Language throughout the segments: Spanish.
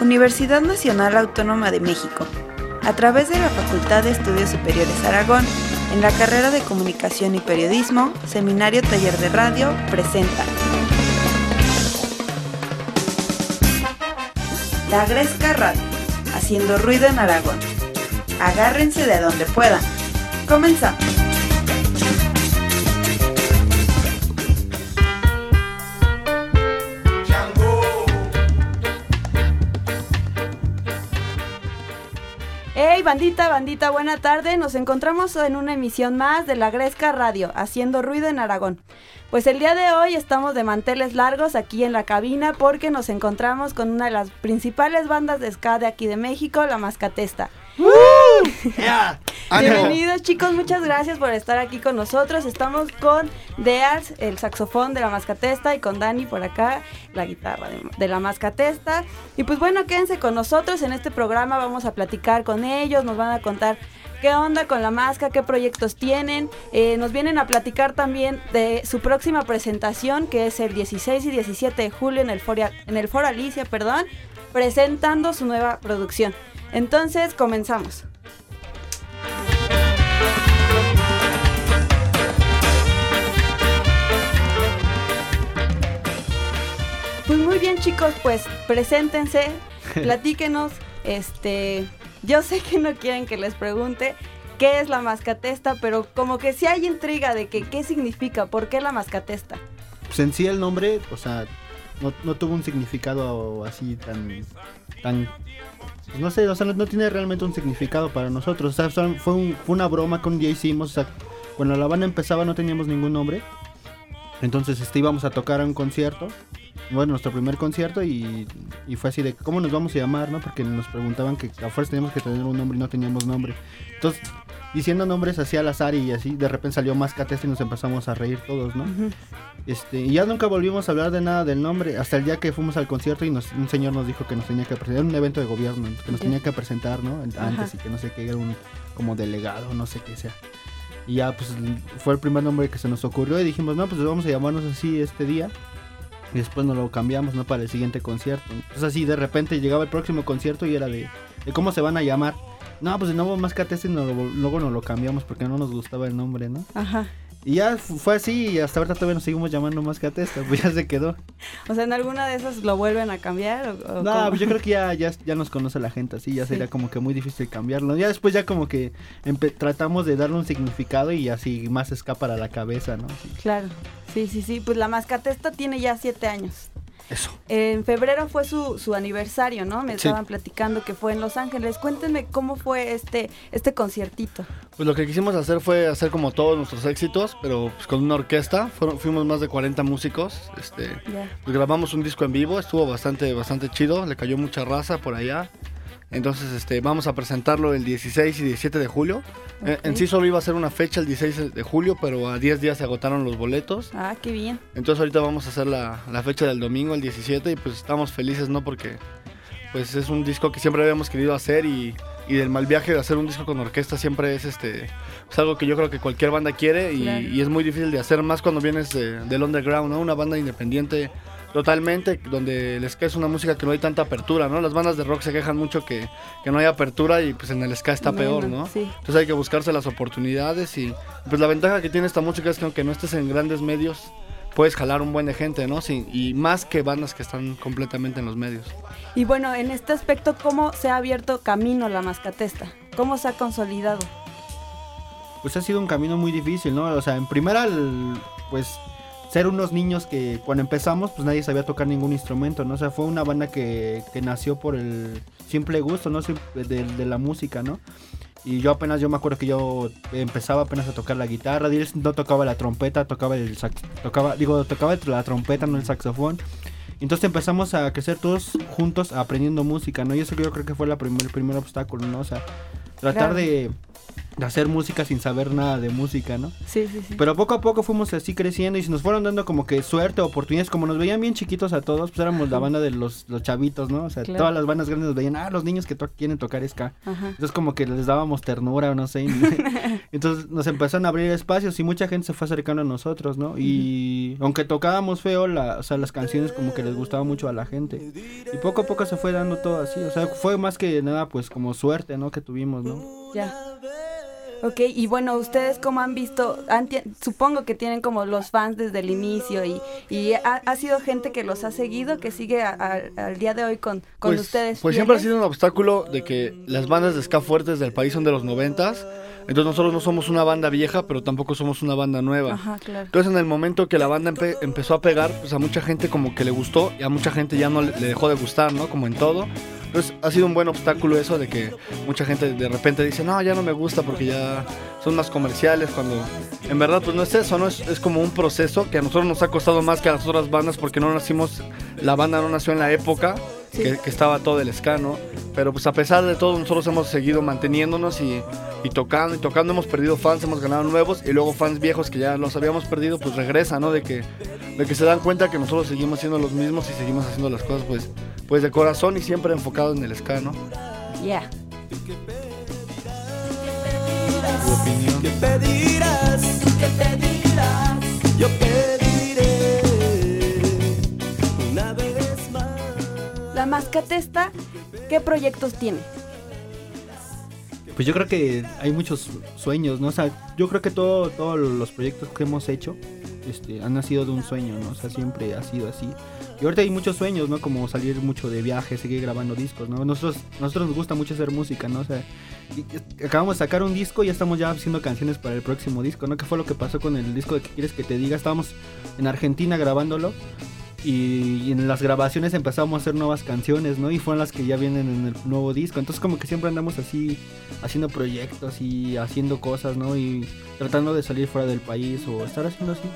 Universidad Nacional Autónoma de México, a través de la Facultad de Estudios Superiores Aragón, en la carrera de Comunicación y Periodismo, Seminario Taller de Radio, presenta La Gresca Radio, haciendo ruido en Aragón. Agárrense de donde puedan. Comenzamos. Bandita, bandita, buena tarde. Nos encontramos en una emisión más de La Gresca Radio, haciendo ruido en Aragón. Pues el día de hoy estamos de manteles largos aquí en la cabina porque nos encontramos con una de las principales bandas de ska de aquí de México, La Mascatesta. Bienvenidos chicos, muchas gracias por estar aquí con nosotros. Estamos con Dears, el saxofón de la mascatesta, y con Dani por acá, la guitarra de, la mascatesta. Y pues bueno, quédense con nosotros en este programa, vamos a platicar con ellos, nos van a contar qué onda con la máscara, qué proyectos tienen. Eh, nos vienen a platicar también de su próxima presentación, que es el 16 y 17 de julio en el, en el Foro Alicia, perdón, presentando su nueva producción. Entonces, comenzamos. Pues muy bien chicos, pues preséntense, platíquenos, este, yo sé que no quieren que les pregunte qué es la mascatesta, pero como que sí hay intriga de que qué significa, por qué la mascatesta. Pues en sí el nombre, o sea, no, no tuvo un significado así tan, tan no sé, o sea, no, tiene realmente un significado para nosotros. O sea, fue, una broma que un día hicimos. O sea, cuando la banda empezaba no teníamos ningún nombre. Entonces este, íbamos a tocar a un concierto. Bueno, nuestro primer concierto y, y, fue así de cómo nos vamos a llamar, ¿no? Porque nos preguntaban que a fuerza teníamos que tener un nombre y no teníamos nombre. Entonces diciendo nombres así al azar y así de repente salió Mascatesta y nos empezamos a reír todos, ¿no? Este, y ya nunca volvimos a hablar de nada del nombre hasta el día que fuimos al concierto y nos, un señor nos dijo que nos tenía que presentar, era un evento de gobierno, que nos tenía que presentar, ¿no? Antes y que no sé qué, era un como delegado, no sé qué sea. Y ya pues fue el primer nombre que se nos ocurrió y dijimos, no, pues vamos a llamarnos así este día. Y después nos lo cambiamos, ¿no? Para el siguiente concierto. Entonces así de repente llegaba el próximo concierto y era de, de cómo se van a llamar. No, pues de nuevo más y luego nos lo cambiamos porque no nos gustaba el nombre, ¿no? Ajá. Y ya fue así y hasta ahorita todavía nos seguimos llamando más pues ya se quedó. O sea, ¿en alguna de esas lo vuelven a cambiar? no, pues yo creo que ya, ya, ya, nos conoce la gente, así ya sería como que muy difícil cambiarlo. Ya después ya como que tratamos de darle un significado y así más escapa a la cabeza, ¿no? Claro, sí, sí, sí, pues la mascatesta tiene ya siete años. Eso. En febrero fue su, su aniversario, ¿no? Me estaban platicando que fue en Los Ángeles. Cuéntenme cómo fue este, este conciertito. Pues lo que quisimos hacer fue hacer como todos nuestros éxitos, pero pues con una orquesta. fuimos más de 40 músicos. Este, pues grabamos un disco en vivo, estuvo bastante, bastante chido. Le cayó mucha raza por allá. Entonces, este, vamos a presentarlo el 16 y 17 de julio. Eh, en sí solo iba a ser una fecha el 16 de julio, pero a 10 días se agotaron los boletos. Ah, qué bien. Entonces ahorita vamos a hacer la, fecha del domingo, el 17, y pues estamos felices, ¿no? Porque pues es un disco que siempre habíamos querido hacer y, del mal viaje de hacer un disco con orquesta siempre es este es algo que yo creo que cualquier banda quiere y, es muy difícil de hacer más cuando vienes del underground, ¿no? Una banda independiente Totalmente, donde les ska es una música que no hay tanta apertura, ¿no? Las bandas de rock se quejan mucho que, no hay apertura y pues en el ska está peor, ¿no? Entonces hay que buscarse las oportunidades y pues la ventaja que tiene esta música es que aunque no estés en grandes medios, puedes jalar un buen de gente, ¿no? Sí, y más que bandas que están completamente en los medios. Y bueno, en este aspecto, ¿cómo se ha abierto camino la mascatesta? ¿Cómo se ha consolidado? Pues ha sido un camino muy difícil, ¿no? O sea, en primera, pues ser unos niños que cuando empezamos pues nadie sabía tocar ningún instrumento, ¿no? O sea, fue una banda que, que nació por el simple gusto, ¿no? De, de, la música, ¿no? Y yo apenas, yo me acuerdo que yo empezaba apenas a tocar la guitarra, no tocaba la trompeta, tocaba el sax, tocaba, digo, tocaba la trompeta, no el saxofón. Entonces empezamos a crecer todos juntos aprendiendo música, ¿no? Y eso yo creo que fue la primer, el primer obstáculo, ¿no? O sea, tratar de de hacer música sin saber nada de música, ¿no? Sí, sí, sí. Pero poco a poco fuimos así creciendo y se nos fueron dando como que suerte, oportunidades, como nos veían bien chiquitos a todos, pues éramos la banda de los, los chavitos, ¿no? O sea, Claro. todas las bandas grandes nos veían, ah, los niños que to- quieren tocar ska. Ajá. Entonces como que les dábamos ternura o no sé. Entonces nos empezaron a abrir espacios y mucha gente se fue acercando a nosotros, ¿no? Y aunque tocábamos feo, la, o sea, las canciones como que les gustaba mucho a la gente. Y poco a poco se fue dando todo así. O sea, fue más que nada pues como suerte, ¿no? Que tuvimos, ¿no? Ya. Ok, y bueno, ustedes como han visto, han supongo que tienen como los fans desde el inicio y, y ha, ha sido gente que los ha seguido, que sigue a- a- al día de hoy con, con pues, ustedes. Pues siempre ha sido un obstáculo de que las bandas de ska fuertes del país son de los noventas. Entonces nosotros no somos una banda vieja, pero tampoco somos una banda nueva. Ajá, claro. Entonces en el momento que la banda empe- empezó a pegar, pues a mucha gente como que le gustó y a mucha gente ya no le, le dejó de gustar, ¿no? Como en todo. Entonces ha sido un buen obstáculo eso de que mucha gente de repente dice, no, ya no me gusta porque ya son más comerciales, cuando en verdad pues no es eso, ¿no? Es, es como un proceso que a nosotros nos ha costado más que a las otras bandas porque no nacimos, la banda no nació en la época Sí. que, que estaba todo el ska, ¿no? Pero pues a pesar de todo nosotros hemos seguido manteniéndonos y, y tocando y tocando, hemos perdido fans, hemos ganado nuevos y luego fans viejos que ya los habíamos perdido pues regresan, ¿no? De que, de que se dan cuenta que nosotros seguimos siendo los mismos y seguimos haciendo las cosas pues, pues de corazón y siempre enfocados en el ska, ¿no? Ya. Opinión. ¿Qué pedirás? ¿Qué pedirás? Yo Mascatesta, ¿qué proyectos tiene? Pues yo creo que hay muchos sueños, ¿no? O sea, yo creo que todo, todos los proyectos que hemos hecho este, han nacido de un sueño, ¿no? O sea, siempre ha sido así. Y ahorita hay muchos sueños, ¿no? Como salir mucho de viaje, seguir grabando discos, ¿no? Nosotros, nosotros nos gusta mucho hacer música, ¿no? O sea, acabamos de sacar un disco y ya estamos ya haciendo canciones para el próximo disco, ¿no? ¿Qué fue lo que pasó con el disco de ¿Qué quieres que te diga? Estábamos en Argentina grabándolo y, en las grabaciones empezamos a hacer nuevas canciones, ¿no? Y fueron las que ya vienen en el nuevo disco. Entonces como que siempre andamos así haciendo proyectos y haciendo cosas, ¿no? Y tratando de salir fuera del país o estar haciendo así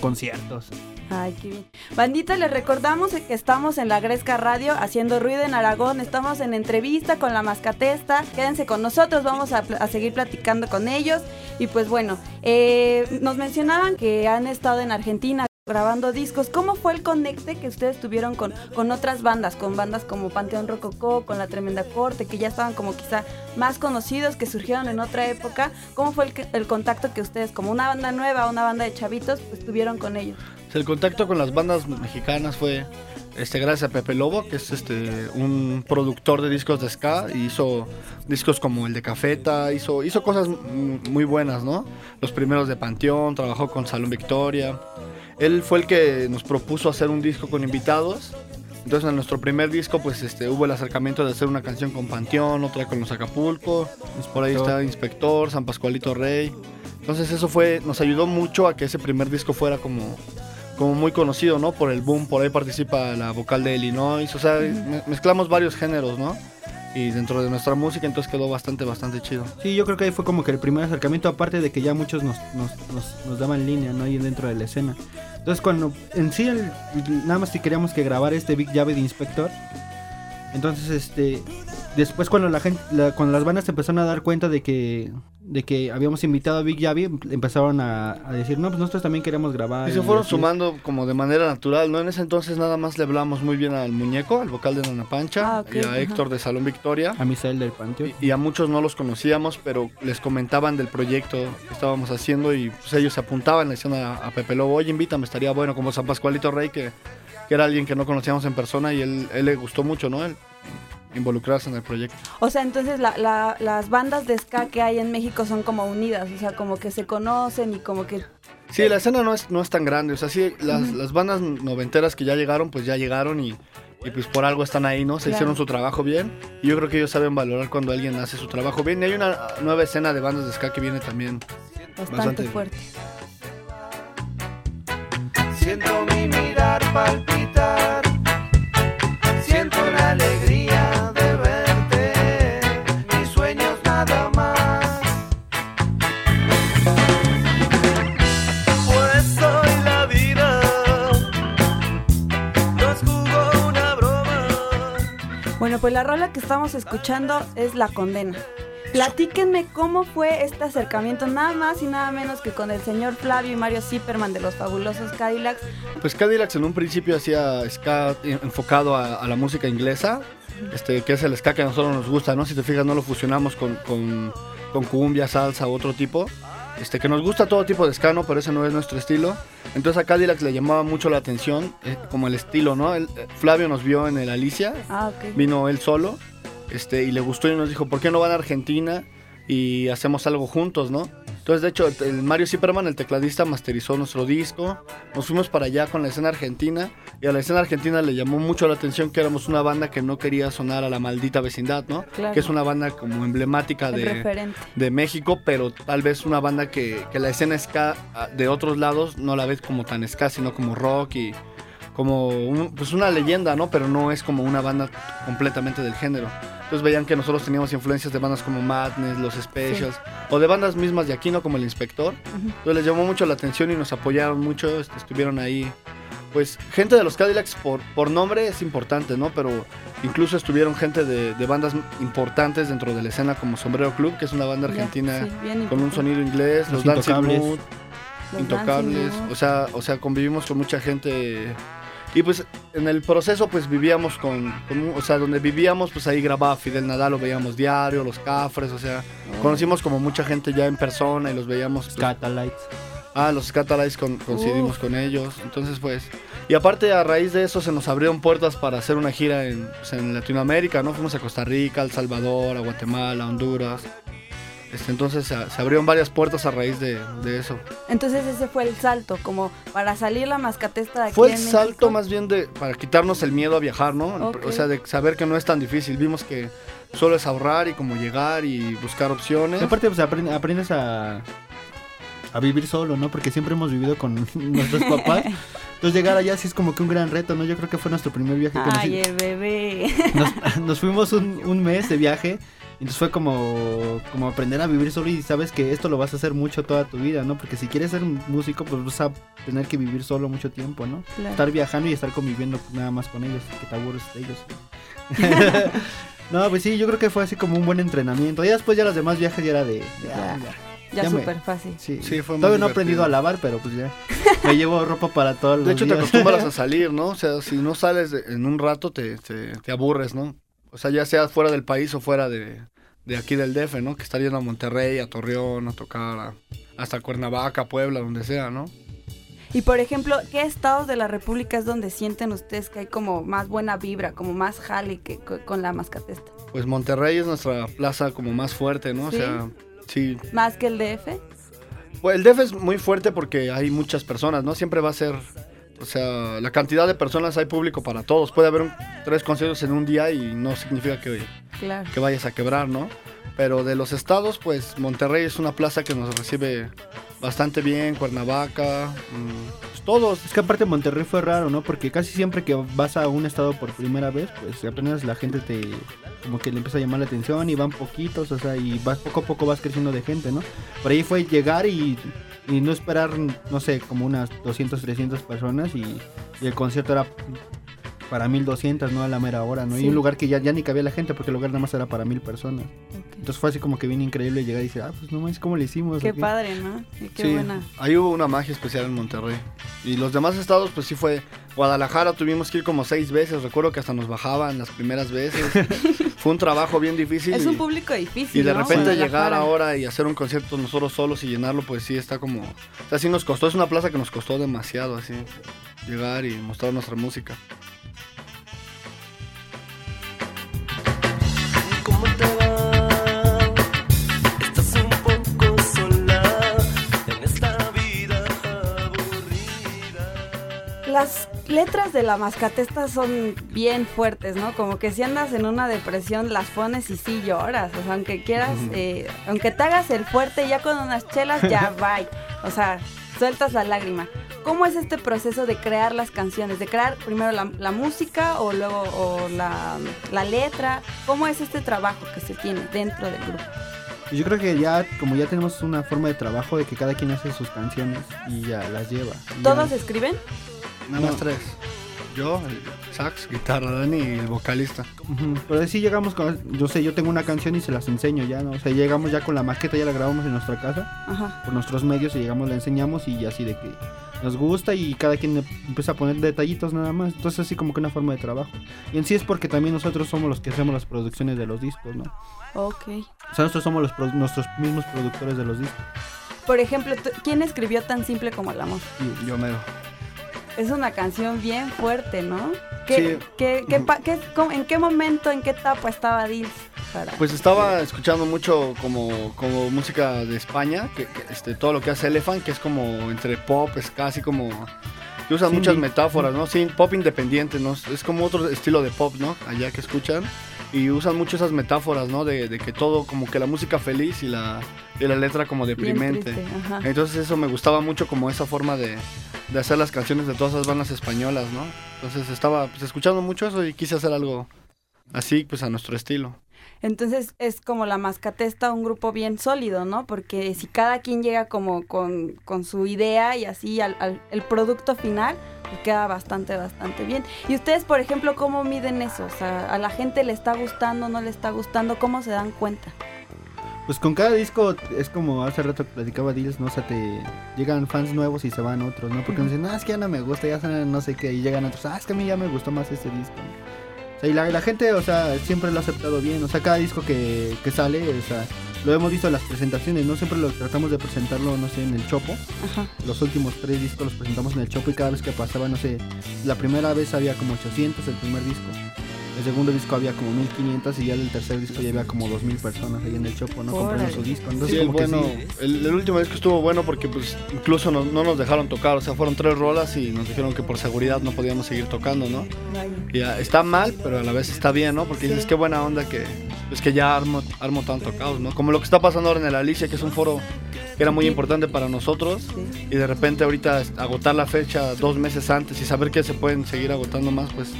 conciertos. Ay, qué bien. Bandita, les recordamos que estamos en la Gresca Radio haciendo ruido en Aragón. Estamos en entrevista con la Mascatesta. Quédense con nosotros, vamos a, a seguir platicando con ellos. Y pues bueno, eh, nos mencionaban que han estado en Argentina grabando discos. ¿Cómo fue el conecte que ustedes tuvieron con, con otras bandas? Con bandas como Panteón Rococó, con La Tremenda Corte, que ya estaban como quizá más conocidos, que surgieron en otra época. ¿Cómo fue el, el contacto que ustedes, como una banda nueva, una banda de chavitos, pues tuvieron con ellos? El contacto con las bandas mexicanas fue este gracias a Pepe Lobo, que es este un productor de discos de ska, y hizo discos como el de Cafeta, hizo hizo cosas muy buenas, ¿no? Los primeros de Panteón, trabajó con Salón Victoria. Él fue el que nos propuso hacer un disco con invitados. Entonces en nuestro primer disco pues este hubo el acercamiento de hacer una canción con Panteón, otra con los Acapulco, por ahí está Inspector, San Pascualito Rey. Entonces eso fue nos ayudó mucho a que ese primer disco fuera como como muy conocido, ¿no? Por el boom, por ahí participa la vocal de Illinois, o sea, me- mezclamos varios géneros, ¿no? Y dentro de nuestra música, entonces quedó bastante, bastante chido. Sí, yo creo que ahí fue como que el primer acercamiento, aparte de que ya muchos nos, nos, nos, nos daban línea, ¿no? Ahí dentro de la escena. Entonces cuando en sí nada más si queríamos que grabar este Big Llave de Inspector, entonces este después cuando la gente la- cuando las bandas empezaron a dar cuenta de que de que habíamos invitado a Big Llave, empezaron a, a decir, no, pues nosotros también queremos grabar. Y se fueron así. sumando como de manera natural, ¿no? En ese entonces nada más le hablamos muy bien al muñeco, al vocal de Nana Pancha, Ah, y a ajá. Héctor de Salón Victoria. A Misael del Panteón. Y, y a muchos no los conocíamos, pero les comentaban del proyecto que estábamos haciendo y pues ellos se apuntaban, le decían a, a Pepe Lobo, oye, invítame, estaría bueno, como San Pascualito Rey, que, que era alguien que no conocíamos en persona y él, él le gustó mucho, ¿no? Involucrarse en el proyecto. O sea, entonces la- la- las bandas de ska que hay en México son como unidas, o sea, como que se conocen y como que... Sí, la escena no es, no es tan grande, o sea, sí, las, las bandas noventeras que ya llegaron, pues ya llegaron y, y pues por algo están ahí, ¿no? Se Claro. hicieron su trabajo bien y yo creo que ellos saben valorar cuando alguien hace su trabajo bien. Y hay una nueva escena de bandas de ska que viene también. Bastante, Bastante. fuerte. Siento mi mirar palpitar. Pues la rola que estamos escuchando es La Condena. Platíquenme cómo fue este acercamiento, nada más y nada menos que con el señor Flavio y Mario Zipperman de los fabulosos Cadillacs. Pues Cadillacs en un principio hacía ska enfocado a, a la música inglesa, este, que es el ska que a nosotros nos gusta, ¿no? Si te fijas, no lo fusionamos con, con, con cumbia, salsa u otro tipo. Este, que nos gusta todo tipo de ska, ¿no? Pero ese no es nuestro estilo. Entonces a Cadillacs le llamaba mucho la atención, eh, como el estilo, ¿no? Él- eh, Flavio nos vio en el Alicia, Ah, vino él solo, este, y le gustó y nos dijo, ¿por qué no van a Argentina y hacemos algo juntos, no? Entonces, de hecho, el Mario Zipperman, el tecladista, masterizó nuestro disco. Nos fuimos para allá con la escena argentina. Y a la escena argentina le llamó mucho la atención que éramos una banda que no quería sonar a la maldita vecindad, ¿no? Claro. Que es una banda como emblemática de, de México, pero tal vez una banda que, que la escena ska ah, de otros lados no la ves como tan ska, sino como rock y como un- pues una leyenda, ¿no? Pero no es como una banda completamente del género. Entonces veían que nosotros teníamos influencias de bandas como Madness, Los Specials, o de bandas mismas de aquí, ¿no? Como El Inspector. Entonces les llamó mucho la atención y nos apoyaron mucho, este, estuvieron ahí. Pues gente de los Cadillacs por, por nombre es importante, ¿no? Pero incluso estuvieron gente de, de bandas importantes dentro de la escena como Sombrero Club, que es una banda argentina sí, con un sonido inglés, Los los, Dancing Intocables. Mood, Los Intocables, Dancing Mood. o sea, o sea, convivimos con mucha gente y pues en el proceso pues vivíamos con, o sea, donde vivíamos pues ahí grababa Fidel Nadal, lo veíamos diario, los Cafres, o sea, Oh. conocimos como mucha gente ya en persona y los veíamos pues, Catalites. Ah, los Catalites con, coincidimos con ellos. Entonces, pues. Y aparte, a raíz de eso, se nos abrieron puertas para hacer una gira en, pues, en Latinoamérica, ¿no? Fuimos a Costa Rica, a El Salvador, a Guatemala, a Honduras. Este, entonces, se, se abrieron varias puertas a raíz de, de eso. Entonces ese fue el salto, como para salir la mascatesta de aquí Fue el salto más bien de para quitarnos el miedo a viajar, ¿no? O sea, de saber que no es tan difícil. Vimos que solo es ahorrar y como llegar y buscar opciones. Y aparte, pues aprende- aprendes a, a vivir solo, ¿no? Porque siempre hemos vivido con nuestros papás. Entonces llegar allá sí es como que un gran reto, ¿no? Yo creo que fue nuestro primer viaje. que nos- Ay, el bebé. nos, nos fuimos un, un mes de viaje. Y Entonces fue como, como aprender a vivir solo y sabes que esto lo vas a hacer mucho toda tu vida, ¿no? Porque si quieres ser músico, pues vas a tener que vivir solo mucho tiempo, ¿no? Claro. Estar viajando y estar conviviendo nada más con ellos, que te aburres de ellos. no, pues sí, yo creo que fue así como un buen entrenamiento. Y después ya los demás viajes ya era de... de, ah, Ya. ya. Ya, súper fácil. Sí, Sí, fue muy Todavía no he aprendido a lavar, pero pues ya. Me llevo ropa para todos los De hecho, te acostumbras a salir, ¿no? O sea, si no sales de- en un rato, te, te, te aburres, ¿no? O sea, ya sea fuera del país o fuera de, de aquí del DF, ¿no? Que estar yendo a Monterrey, a Torreón, a tocar, a- hasta Cuernavaca, Puebla, donde sea, ¿no? Y por ejemplo, ¿qué estados de la República es donde sienten ustedes que hay como más buena vibra, como más jale que co- con la mascatesta? Pues Monterrey es nuestra plaza como más fuerte, ¿no? ¿Sí? O sea, sí. ¿Más que el DF? Pues el DF es muy fuerte porque hay muchas personas, ¿no? Siempre va a ser, o sea, la cantidad de personas hay público para todos. Puede haber un- tres conciertos en un día y no significa que, Claro. que vayas a quebrar, ¿no? Pero de los estados, pues Monterrey es una plaza que nos recibe bastante bien, Cuernavaca, mm, pues todos. Es que aparte Monterrey fue raro, ¿no? Porque casi siempre que vas a un estado por primera vez, pues apenas la gente te como que le empieza a llamar la atención y van poquitos, o sea, y vas poco a poco vas creciendo de gente, ¿no? Por ahí fue llegar y, y no esperar, no sé, como unas 200, 300 personas y, y el concierto era para 1200, ¿no? A la mera hora, ¿no? Sí. Y un lugar que ya, ya ni cabía la gente porque el lugar nada más era para mil personas. Entonces fue así como que bien increíble llegar y decir, ah, pues no mames, ¿cómo le hicimos? Qué ¿O qué?". padre, ¿no? Y qué sí, buena. ahí hubo una magia especial en Monterrey. Y los demás estados, pues sí fue. Guadalajara tuvimos que ir como seis veces. Recuerdo que hasta nos bajaban las primeras veces. fue un trabajo bien difícil. Es y- un público difícil. Y de ¿no? repente llegar ahora y hacer un concierto nosotros solos y llenarlo, pues sí está como... O sea, sí nos costó, es una plaza que nos costó demasiado, así, llegar y mostrar nuestra música. Las letras de la mascatesta son bien fuertes, ¿no? Como que si andas en una depresión, las pones y sí lloras. O sea, aunque quieras, eh, aunque te hagas el fuerte, ya con unas chelas, ya bye. O sea, sueltas la lágrima. ¿Cómo es este proceso de crear las canciones? De crear primero la, la música o luego o la, la letra. ¿Cómo es este trabajo que se tiene dentro del grupo? Yo creo que ya, como ya tenemos una forma de trabajo de que cada quien hace sus canciones y ya las lleva. Ya- ¿Todos escriben? Nada más No. tres. yo, el sax, guitarra, Dani y el vocalista. Ujú, Pero sí llegamos con, yo sé, yo tengo una canción y se las enseño ya, ¿no? O sea, llegamos ya con la maqueta, ya la grabamos en nuestra casa, Ajá. por nuestros medios, y llegamos, la enseñamos y así de que nos gusta y cada quien empieza a poner detallitos nada más. Entonces así como que una forma de trabajo. Y en sí es porque también nosotros somos los que hacemos las producciones de los discos, ¿no? Ok. O sea, nosotros somos los nuestros mismos productores de los discos. Por ejemplo, ¿quién escribió tan simple como el amor? Y yo mero. Es una canción bien fuerte, ¿no? ¿Qué, Sí. qué- qué qué- cómo- ¿En qué momento, en qué etapa estaba Dils? Para... Pues estaba escuchando mucho como, como música de España, que, que, este, todo lo que hace Elephant, que es como entre pop, es casi como... que usan Sí, muchas sí. metáforas, ¿no? Sí, pop independiente, ¿no? Es como otro estilo de pop, ¿no? Allá que escuchan. Y usan mucho esas metáforas, ¿no? De, de que todo, como que la música feliz y la, y la letra como deprimente. triste, ajá. Entonces eso me gustaba mucho como esa forma de, de hacer las canciones de todas esas bandas españolas, ¿no? Entonces estaba pues, escuchando mucho eso y quise hacer algo así, pues a nuestro estilo. Entonces es como la mascatesta, un grupo bien sólido, ¿no? Porque si cada quien llega como con, con su idea y así al, el producto final, pues queda bastante, bastante bien. Y ustedes, por ejemplo, ¿cómo miden eso? O sea, ¿a la gente le está gustando, no le está gustando? ¿Cómo se dan cuenta? Pues con cada disco es como hace rato que platicaba Dills, ¿no? O sea, te llegan fans nuevos y se van otros, ¿no? Porque Ujú. dicen, ah, es que ya no me gusta, ya suena no sé qué, y llegan otros, ah, es que a mí ya me gustó más este disco. ¿no? O sea, y la, la gente, o sea, siempre lo ha aceptado bien, o sea, cada disco que, que sale, o sea, lo hemos visto en las presentaciones, ¿no? Siempre lo tratamos de presentarlo, no sé, en el Chopo. Ajá. Los últimos tres discos los presentamos en el Chopo y cada vez que pasaba, no sé, la primera vez había como 800 el primer disco. El segundo disco había como 1500 y ya el tercer disco ya había como 2000 personas ahí en el Chopo, ¿no? Comprando su disco. Entonces, Sí, el, que bueno, sí. el, el último disco estuvo bueno porque pues incluso no, no nos dejaron tocar, o sea, fueron tres rolas y nos dijeron que por seguridad no podíamos seguir tocando, ¿no? Y está mal, pero a la vez está bien, ¿no? Porque Sí. dices, qué buena onda que, pues que ya armo, armo tanto caos, ¿no? Como lo que está pasando ahora en el Alicia, que es un foro que era muy importante para nosotros. Sí. Y de repente ahorita agotar la fecha dos meses antes y saber que se pueden seguir agotando más, pues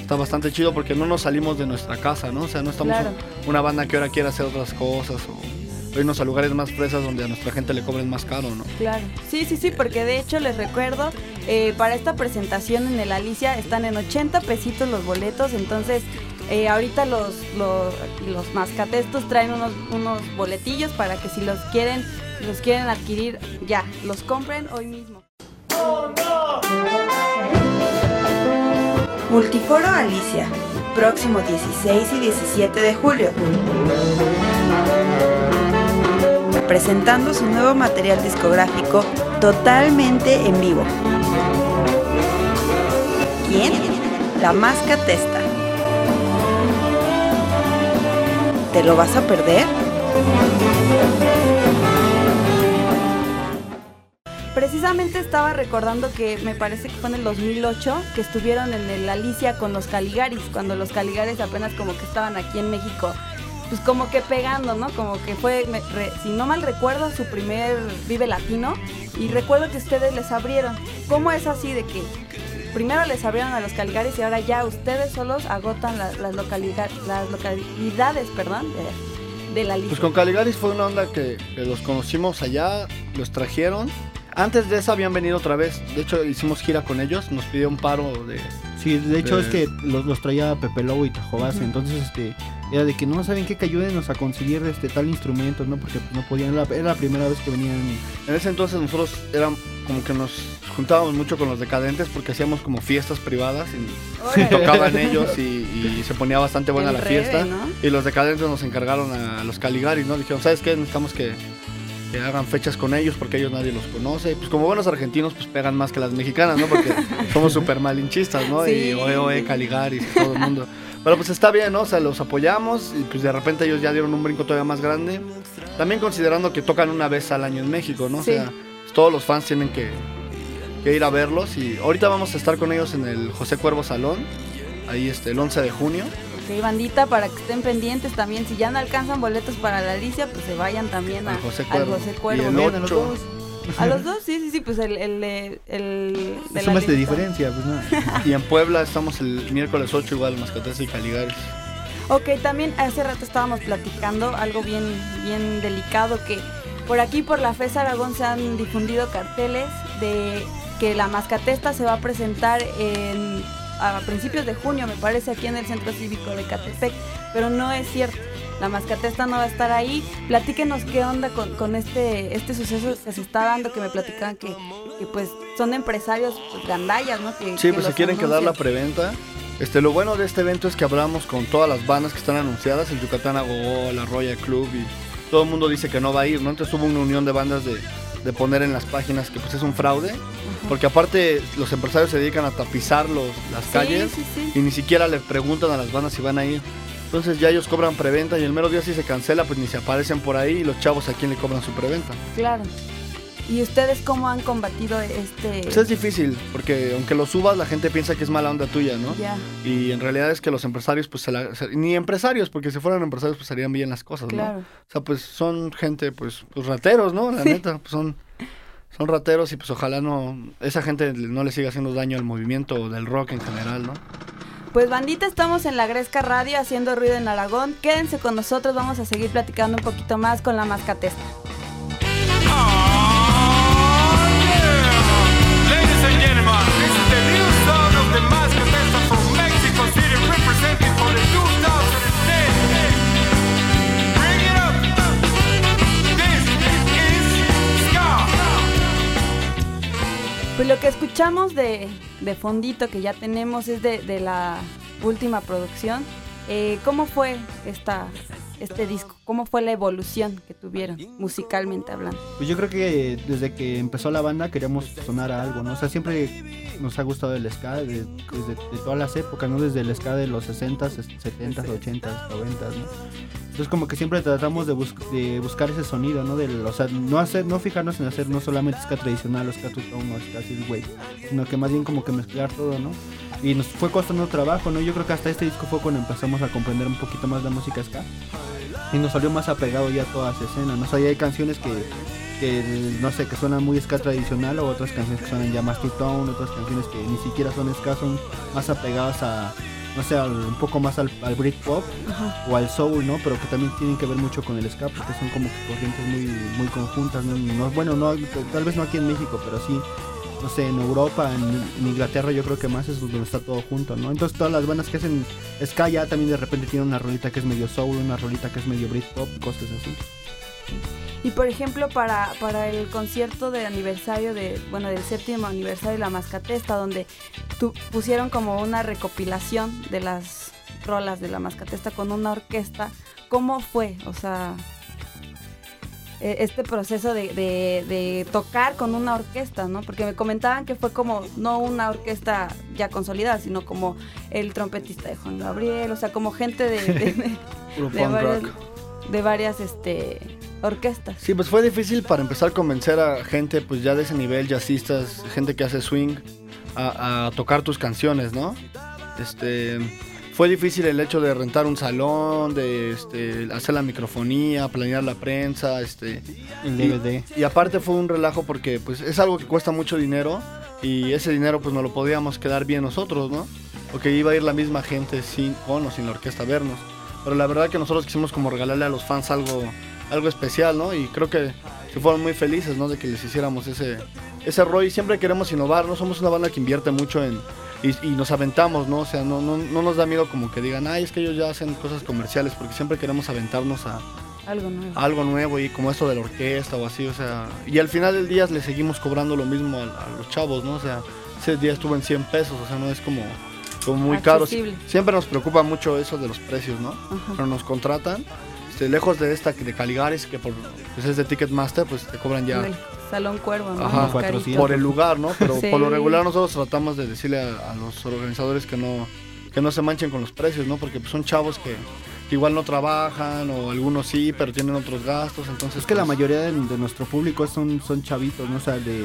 está bastante chido porque no nos salimos de nuestra casa, ¿no? O sea, no estamos Claro. una banda que ahora quiere hacer otras cosas o irnos a lugares más fresas donde a nuestra gente le cobren más caro, ¿no? Claro, sí, sí, sí, porque de hecho les recuerdo, eh, para esta presentación en el Alicia están en 80 pesitos los boletos, entonces eh, ahorita los, los, los mascatestos traen unos, unos boletillos para que si los quieren, los quieren adquirir, ya, los compren hoy mismo. Multiforo Alicia, próximo 16 y 17 de julio. Presentando su nuevo material discográfico totalmente en vivo. ¿Quién? La Masca Testa. ¿Te lo vas a perder? Precisamente estaba recordando que me parece que fue en el 2008 que estuvieron en el Alicia con los Caligaris, cuando los Caligaris apenas como que estaban aquí en México, pues como que pegando, ¿no? Como que fue, me- re- si no mal recuerdo, su primer Vive Latino y recuerdo que ustedes les abrieron. ¿Cómo es así de que primero les abrieron a los Caligaris y ahora ya ustedes solos agotan la- las, localidad- las localidades, perdón, de, de la Alicia? Pues con Caligaris fue una onda que, que los conocimos allá, los trajeron. Antes de eso habían venido otra vez. De hecho, hicimos gira con ellos. Nos pidió un paro de. Sí, de hecho de- es que los, los traía Pepe Lobo y Tajobase, Ujú. entonces este era de que no saben qué que ayúdenos a conseguir este tal instrumento, ¿no? Porque pues, no podían, era, era la primera vez que venían. En ese entonces nosotros eran como que nos juntábamos mucho con los decadentes porque hacíamos como fiestas privadas y tocaban ellos y, y se ponía bastante buena El la rebe, fiesta. ¿no? Y los decadentes nos encargaron a los Caligaris, ¿no? Dijeron, ¿sabes qué? Necesitamos que, que hagan fechas con ellos porque ellos nadie los conoce. Y pues como buenos argentinos, pues pegan más que las mexicanas, ¿no? Porque somos súper malinchistas, ¿no? Sí. Y oe, oe, Caligaris y todo el mundo. Pero pues está bien, ¿no? O sea, los apoyamos y pues de repente ellos ya dieron un brinco todavía más grande. También considerando que tocan una vez al año en México, ¿no? Sí. O sea, todos los fans tienen que, que ir a verlos y ahorita vamos a estar con ellos en el José Cuervo Salón, ahí este, el 11 de junio. Ok, bandita, para que estén pendientes también. Si ya no alcanzan boletos para la Alicia, pues se vayan también a, Al José al Cuervo. José ¿no? A los dos. A los dos, sí, sí, sí, pues el, el, el de Sumas de diferencia, pues no. Y en Puebla estamos el miércoles 8 igual, Mascates y Caligaris. Ok, también hace rato estábamos platicando algo bien, bien delicado que por aquí, por la FES Aragón, se han difundido carteles de que la Mascatesta se va a presentar en a principios de junio, me parece, aquí en el Centro Cívico de Catepec, pero no es cierto. La mascatesta no va a estar ahí. Platíquenos qué onda con, con este, este suceso que se está dando, que me platicaban que, que pues son empresarios pues, gandallas, ¿no? Que, Sí, que pues se quieren quedar la preventa. Este, lo bueno de este evento es que hablamos con todas las bandas que están anunciadas, el Yucatán Agogó, la Royal Club y todo el mundo dice que no va a ir, ¿no? Entonces hubo una unión de bandas de, de poner en las páginas que pues es un fraude, porque aparte los empresarios se dedican a tapizar los, las Sí, calles sí, sí. y ni siquiera le preguntan a las bandas si van a ir. Entonces ya ellos cobran preventa y el mero día si se cancela pues ni se aparecen por ahí y los chavos a quién le cobran su preventa. Claro. ¿Y ustedes cómo han combatido este...? Pues es difícil, porque aunque lo subas la gente piensa que es mala onda tuya, ¿no? Ya, Y en realidad es que los empresarios, pues, se la- se- ni empresarios, porque si fueran empresarios, pues harían bien las cosas, ¿no? claro. O sea, pues son gente, pues, pues rateros, ¿no? La neta, pues son, son rateros y pues ojalá no, esa gente no le siga haciendo daño al movimiento del rock en general, ¿no? Pues bandita, estamos en la Gresca Radio haciendo ruido en Aragón. Quédense con nosotros, vamos a seguir platicando un poquito más con la mascatesta. Ladies escuchamos de, de fondito que ya tenemos es de, de la última producción. Eh, ¿Cómo fue esta, este disco? ¿Cómo fue la evolución que tuvieron musicalmente hablando? Pues yo creo que desde que empezó la banda queríamos sonar a algo, ¿no? O sea, siempre nos ha gustado el ska de- desde de todas las épocas, ¿no? Desde el ska de los 60s, 70s, 80s, 90s, ¿no? Entonces como que siempre tratamos de, bus- de buscar ese sonido, ¿no? Del, o sea, no hacer, no fijarnos en hacer no solamente ska tradicional o ska two-tone o ska wave, sino que más bien como que mezclar todo, ¿no? Y nos fue costando trabajo, ¿no? Yo creo que hasta este disco fue cuando empezamos a comprender un poquito más la música ska y nos salió más apegado ya a toda esa escena, ¿no? O sea, ya hay canciones que, que, no sé, que suenan muy ska tradicional o otras canciones que suenan ya más two-tone, otras canciones que ni siquiera son ska, son más apegadas a, no sé, al- un poco más al, al Britpop o al soul, ¿no? Pero que también tienen que ver mucho con el ska porque son como que corrientes muy, muy conjuntas, ¿no? No- bueno, no, tal vez no aquí en México, pero sí no sé, en Europa, en, Inglaterra yo creo que más es donde está todo junto, ¿no? Entonces todas las bandas que hacen ska ya también de repente tienen una rolita que es medio soul, una rolita que es medio Britpop, cosas así. Y por ejemplo, para, para el concierto de aniversario de, bueno, del séptimo aniversario de la Mascatesta, donde tu- pusieron como una recopilación de las rolas de la Mascatesta con una orquesta, ¿cómo fue? O sea, este proceso de, de- de tocar con una orquesta, ¿no? Porque me comentaban que fue como, no una orquesta ya consolidada, sino como el trompetista de Juan Gabriel, o sea, como gente de, de- de- Puro de punk varias, rock. de varias este, orquestas. Sí, pues fue difícil para empezar a convencer a gente pues ya de ese nivel, jazzistas, gente que hace swing, a, a tocar tus canciones, ¿no? Este, fue difícil el hecho de rentar un salón, de este, hacer la microfonía, planear la prensa, este, El DVD. Y, aparte fue un relajo porque pues es algo que cuesta mucho dinero y ese dinero pues no lo podíamos quedar bien nosotros, ¿no? Porque iba a ir la misma gente sin, con o sin la orquesta a vernos. Pero la verdad que nosotros quisimos como regalarle a los fans algo, algo especial, ¿no? Y creo que se fueron muy felices, ¿no? De que les hiciéramos ese, ese rol y siempre queremos innovar, ¿no? Somos una banda que invierte mucho en... Y, y nos aventamos, ¿no? O sea, no, no, no nos da miedo como que digan, ay, es que ellos ya hacen cosas comerciales, porque siempre queremos aventarnos a, Algo nuevo. algo nuevo y como esto de la orquesta o así, o sea, y al final del día le seguimos cobrando lo mismo a, a los chavos, ¿no? O sea, ese día estuvo en 100 pesos, o sea, no es como, como muy caro. Accesible. Siempre nos preocupa mucho eso de los precios, ¿no? Ajá. Pero nos contratan, este, lejos de esta de Caligaris, que por, pues es de Ticketmaster, pues te cobran ya Salón Cuervo, ¿no? Ajá. Más carito. 400. por el lugar, ¿no? Pero Sí. por lo regular nosotros tratamos de decirle a, a los organizadores que no, que no se manchen con los precios, ¿no? Porque pues, son chavos que, que igual no trabajan o algunos sí, pero tienen otros gastos, entonces... Es que la pues, mayoría de, de nuestro público son, son chavitos, ¿no? O sea, de...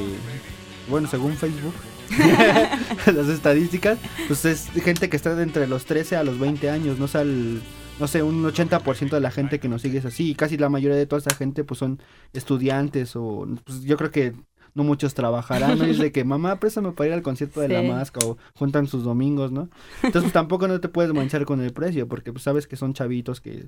Bueno, según Facebook, las estadísticas, pues es gente que está de entre los 13 a los 20 años, ¿no? O sea, el- no sé, un 80% de la gente que nos sigue es así, y casi la mayoría de toda esa gente pues son estudiantes o pues yo creo que no muchos trabajarán, ¿no? Y es de que mamá, préstame para ir al concierto de la masca o juntan sus domingos, ¿no? Entonces pues, tampoco no te puedes manchar con el precio porque pues sabes que son chavitos que,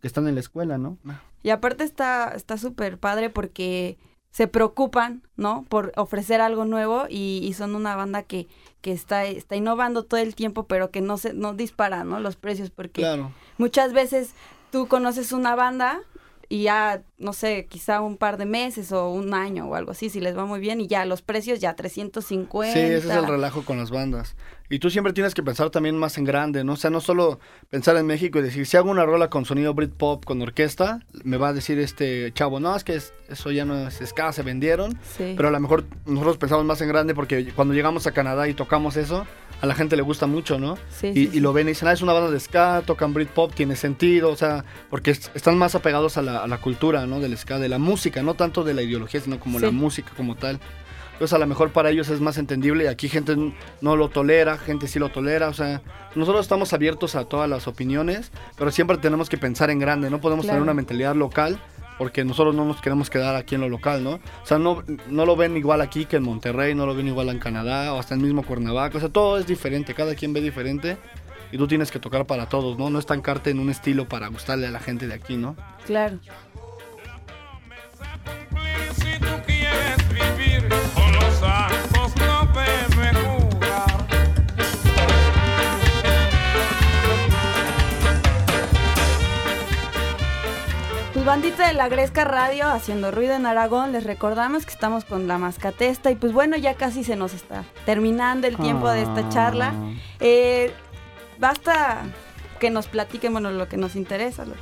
que están en la escuela, ¿no? Y aparte está está súper padre porque se preocupan, ¿no? Por ofrecer algo nuevo y, y son una banda que, que está, está innovando todo el tiempo, pero que no se no dispara, ¿no? Los precios, porque Claro. muchas veces tú conoces una banda y ya, no sé, quizá un par de meses o un año o algo así, si les va muy bien, y ya los precios ya 350. Sí, ese es el relajo con las bandas. Y tú siempre tienes que pensar también más en grande, ¿no? O sea, no solo pensar en México y decir, si hago una rola con sonido Britpop, con orquesta, me va a decir este chavo, no, es que es- eso ya no es ska, se vendieron. Sí. Pero a lo mejor nosotros pensamos más en grande porque cuando llegamos a Canadá y tocamos eso, a la gente le gusta mucho, ¿no? Sí, y, sí, y sí. lo ven y dicen, ah, es una banda de ska, tocan Britpop, tiene sentido, o sea, porque es- están más apegados a la, a la cultura, ¿no? Del ska, de la música, no tanto de la ideología, sino como Sí. la música como tal. Entonces a lo mejor para ellos es más entendible y aquí gente no lo tolera, gente sí lo tolera, o sea, nosotros estamos abiertos a todas las opiniones, pero siempre tenemos que pensar en grande, no podemos Claro. tener una mentalidad local porque nosotros no nos queremos quedar aquí en lo local, ¿no? O sea, no, no lo ven igual aquí que en Monterrey, no lo ven igual en Canadá o hasta en mismo Cuernavaca, o sea, todo es diferente, cada quien ve diferente y tú tienes que tocar para todos, ¿no? No estancarte en un estilo para gustarle a la gente de aquí, ¿no? Claro. Pues bandita de la Gresca Radio haciendo ruido en Aragón, les recordamos que estamos con la mascatesta y pues bueno, ya casi se nos está terminando el tiempo de esta charla. Eh, basta que nos platiquen, bueno, lo que nos interesa lo que-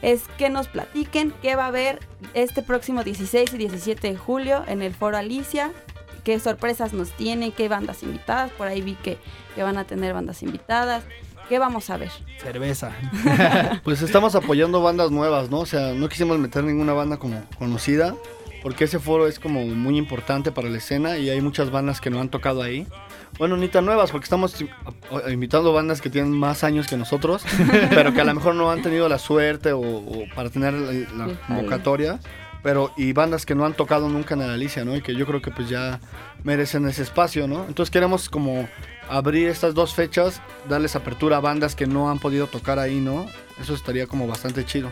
es que nos platiquen qué va a haber este próximo 16 y 17 de julio en el Foro Alicia, qué sorpresas nos tienen, qué bandas invitadas, por ahí vi que, que van a tener bandas invitadas, qué vamos a ver. Cerveza. Pues estamos apoyando bandas nuevas, ¿no? O sea, no quisimos meter ninguna banda como conocida, porque ese foro es como muy importante para la escena y hay muchas bandas que no han tocado ahí. Bueno, ni tan nuevas, porque estamos invitando bandas que tienen más años que nosotros, pero que a lo mejor no han tenido la suerte o, o para tener la, la convocatoria. Pero, y bandas que no han tocado nunca en la Alicia, ¿no? Y que yo creo que pues ya merecen ese espacio, ¿no? Entonces queremos como abrir estas dos fechas, darles apertura a bandas que no han podido tocar ahí, ¿no? Eso estaría como bastante chido.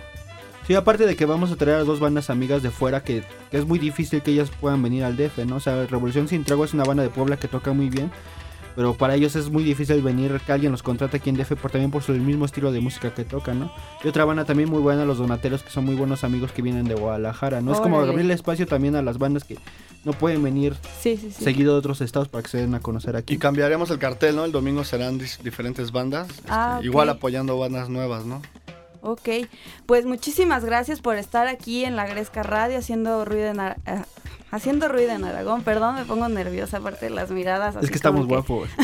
Sí, aparte de que vamos a traer a dos bandas amigas de fuera que, es muy difícil que ellas puedan venir al DF, ¿no? O sea, Revolución Sin Tregua es una banda de Puebla que toca muy bien, pero para ellos es muy difícil venir que alguien los contrate aquí en DF por, también por su, el mismo estilo de música que tocan, ¿no? Y otra banda también muy buena, los Donatelos, que son muy buenos amigos que vienen de Guadalajara, ¿no? Es como abrirle espacio también a las bandas que no pueden venir Sí, sí, sí. seguido de otros estados para que se den a conocer aquí. Y cambiaremos el cartel, ¿no? El domingo serán diferentes bandas, este, Ah, igual apoyando bandas nuevas, ¿no? Ok, pues muchísimas gracias por estar aquí en la Gresca Radio haciendo ruido en, ah, haciendo ruido en Aragón. Perdón, me pongo nerviosa aparte de las miradas. es así que estamos guapos.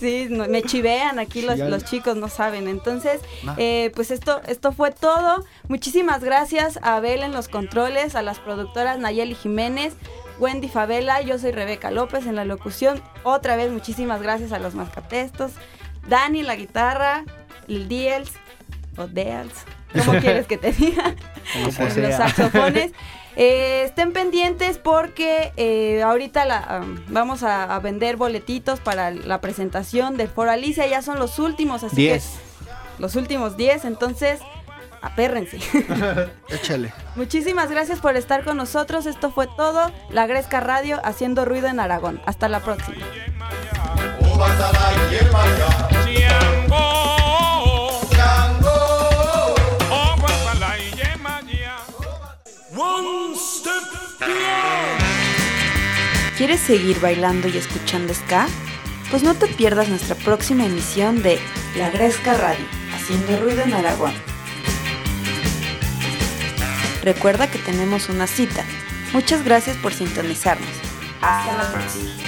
Sí, no- me chivean aquí los, chicos, no saben. Entonces, eh, pues esto, esto fue todo. Muchísimas gracias a Abel en los controles, a las productoras Nayeli Jiménez, Wendy Favela, yo soy Rebeca López en la locución. Otra vez, muchísimas gracias a los mascatestos. Dani la guitarra, el Diels, o Deals, ¿cómo quieres que te diga? Como los saxofones. Eh, estén pendientes porque eh, ahorita la, um, vamos a, a vender boletitos para la presentación del Foro Alicia. Ya son los últimos, así Diez. que los últimos 10. Entonces, apérrense. échale. Muchísimas gracias por estar con nosotros. Esto fue todo. La Gresca Radio haciendo ruido en Aragón. Hasta la próxima. ¿Quieres seguir bailando y escuchando ska? Pues no te pierdas nuestra próxima emisión de La Gresca Radio, haciendo ruido en Aragón. Recuerda que tenemos una cita. Muchas gracias por sintonizarnos. Hasta la próxima.